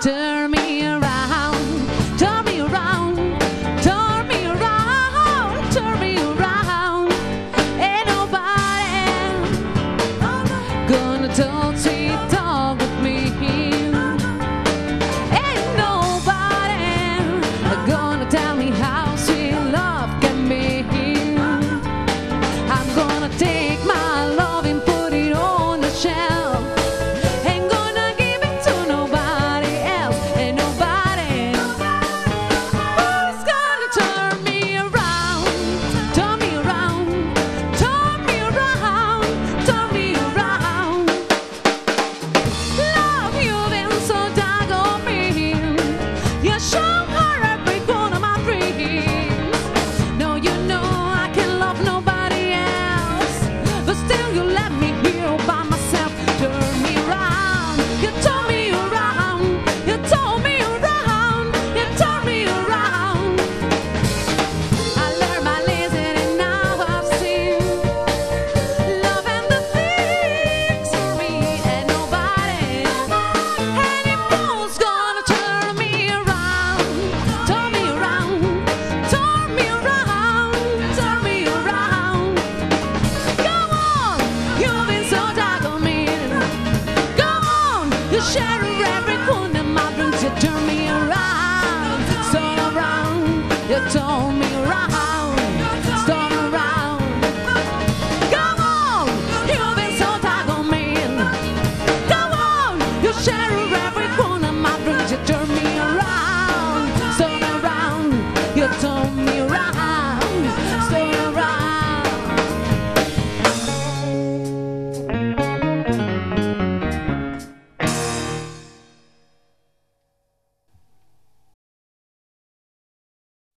Turn. Share every corner, my dreams, you turn me around, so wrong. you told me wrong.